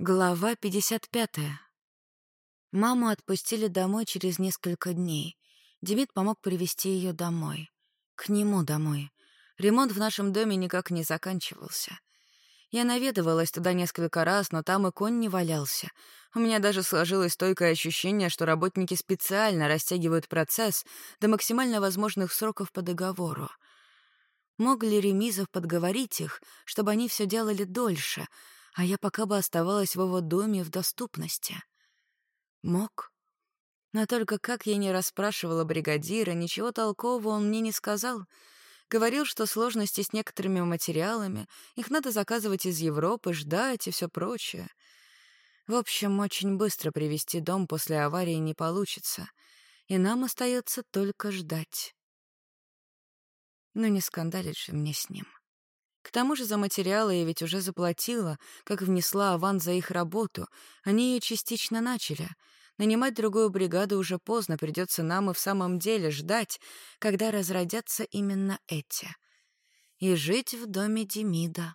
Глава 55. Маму отпустили домой через несколько дней. Демид помог привести ее домой. К нему домой. Ремонт в нашем доме никак не заканчивался. Я наведывалась туда несколько раз, но там и конь не валялся. У меня даже сложилось стойкое ощущение, что работники специально растягивают процесс до максимально возможных сроков по договору. Мог ли Ремизов подговорить их, чтобы они все делали дольше — а я пока бы оставалась в его доме в доступности. Мог. Но только как я не расспрашивала бригадира, ничего толкового он мне не сказал. Говорил, что сложности с некоторыми материалами, их надо заказывать из Европы, ждать и все прочее. В общем, очень быстро привести дом после аварии не получится, и нам остается только ждать. Но не скандалить же мне с ним. К тому же за материалы я ведь уже заплатила, как внесла аванс за их работу. Они ее частично начали. Нанимать другую бригаду уже поздно, придется нам и в самом деле ждать, когда разродятся именно эти. И жить в доме Демида.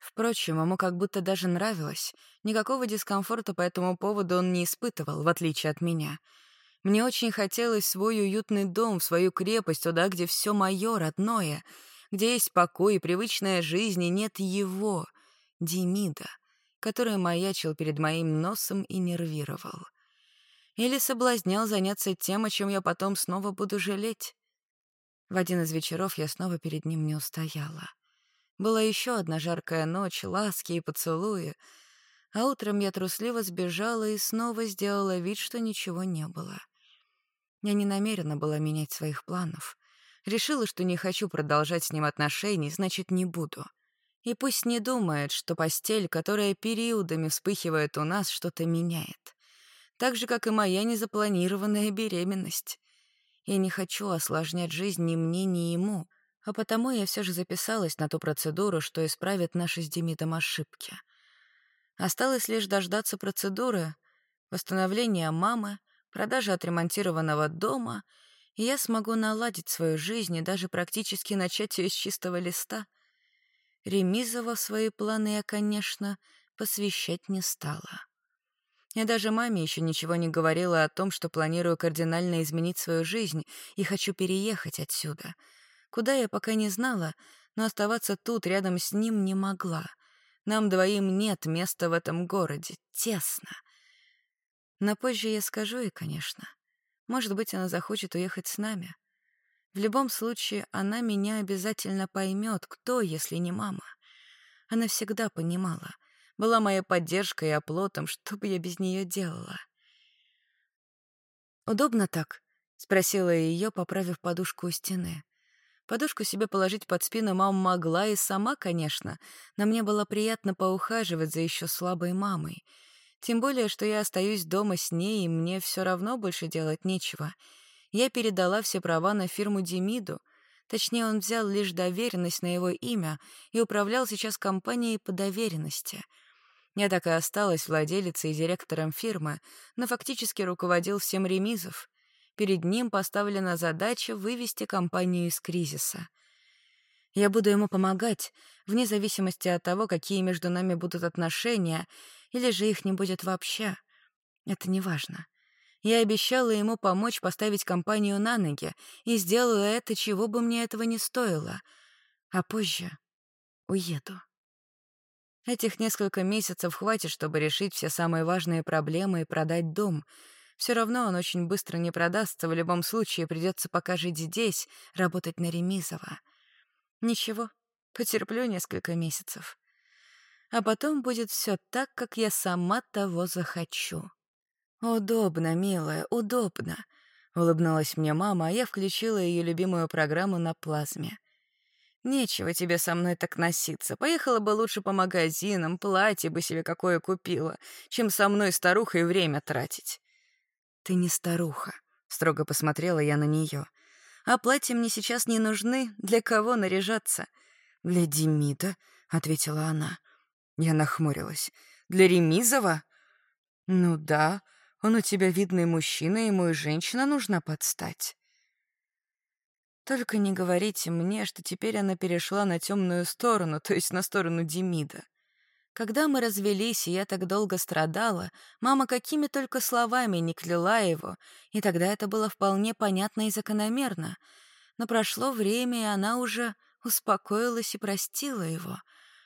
Впрочем, ему как будто даже нравилось. Никакого дискомфорта по этому поводу он не испытывал, в отличие от меня. Мне очень хотелось свой уютный дом, свою крепость, туда, где все мое, родное — где есть покой и привычная жизнь, и нет его, Демида, который маячил перед моим носом и нервировал. Или соблазнял заняться тем, о чем я потом снова буду жалеть. В один из вечеров я снова перед ним не устояла. Была еще одна жаркая ночь, ласки и поцелуи, а утром я трусливо сбежала и снова сделала вид, что ничего не было. Я не намерена была менять своих планов. Решила, что не хочу продолжать с ним отношения, значит, не буду. И пусть не думает, что постель, которая периодами вспыхивает у нас, что-то меняет. Так же, как и моя незапланированная беременность. Я не хочу осложнять жизнь ни мне, ни ему, а потому я все же записалась на ту процедуру, что исправит наши с Демидом ошибки. Осталось лишь дождаться процедуры, восстановления мамы, продажи отремонтированного дома — и я смогу наладить свою жизнь и даже практически начать ее с чистого листа. Ремизова свои планы я, конечно, посвящать не стала. Я даже маме еще ничего не говорила о том, что планирую кардинально изменить свою жизнь и хочу переехать отсюда. Куда я пока не знала, но оставаться тут рядом с ним не могла. Нам двоим нет места в этом городе, тесно. Но позже я скажу ей, конечно. Может быть, она захочет уехать с нами. В любом случае, она меня обязательно поймет, кто, если не мама. Она всегда понимала. Была моей поддержкой и оплотом, что бы я без нее делала. «Удобно так?» — спросила ее, поправив подушку у стены. Подушку себе положить под спину мама могла и сама, конечно, но мне было приятно поухаживать за еще слабой мамой — тем более, что я остаюсь дома с ней, и мне все равно больше делать нечего. Я передала все права на фирму Демиду. Точнее, он взял лишь доверенность на его имя и управлял сейчас компанией по доверенности. Я так и осталась владелицей и директором фирмы, но фактически руководил всем ремизов. Перед ним поставлена задача вывести компанию из кризиса. Я буду ему помогать, вне зависимости от того, какие между нами будут отношения, или же их не будет вообще. Это не важно. Я обещала ему помочь поставить компанию на ноги, и сделаю это, чего бы мне этого не стоило. А позже уеду. Этих несколько месяцев хватит, чтобы решить все самые важные проблемы и продать дом. Все равно он очень быстро не продастся, в любом случае придется пока жить здесь, работать на Ремизова. Ничего, потерплю несколько месяцев а потом будет все так, как я сама того захочу. Удобно, милая, удобно. Улыбнулась мне мама, а я включила ее любимую программу на плазме. Нечего тебе со мной так носиться. Поехала бы лучше по магазинам, платье бы себе какое купила, чем со мной старухой время тратить. Ты не старуха, строго посмотрела я на нее. А платья мне сейчас не нужны, для кого наряжаться? Для Демида, ответила она. Я нахмурилась. «Для Ремизова?» «Ну да, он у тебя видный мужчина, ему и женщина нужна подстать». Только не говорите мне, что теперь она перешла на темную сторону, то есть на сторону Демида. Когда мы развелись, и я так долго страдала, мама какими только словами не кляла его, и тогда это было вполне понятно и закономерно. Но прошло время, и она уже успокоилась и простила его,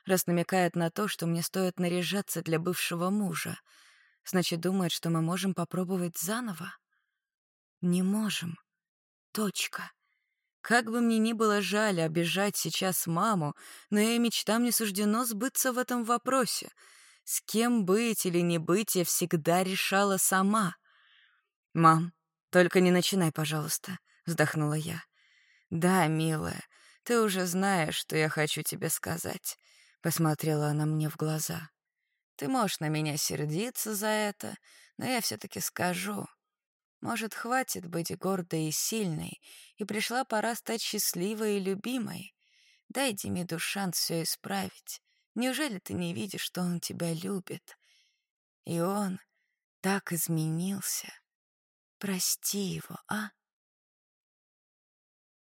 раз намекает на то, что мне стоит наряжаться для бывшего мужа. Значит, думает, что мы можем попробовать заново? Не можем. Точка. Как бы мне ни было жаль обижать сейчас маму, но ее мечтам не суждено сбыться в этом вопросе. С кем быть или не быть я всегда решала сама. «Мам, только не начинай, пожалуйста», — вздохнула я. «Да, милая, ты уже знаешь, что я хочу тебе сказать», — посмотрела она мне в глаза. «Ты можешь на меня сердиться за это, но я все таки скажу. Может, хватит быть гордой и сильной, и пришла пора стать счастливой и любимой. Дай Демиду шанс все исправить. Неужели ты не видишь, что он тебя любит? И он так изменился. Прости его, а?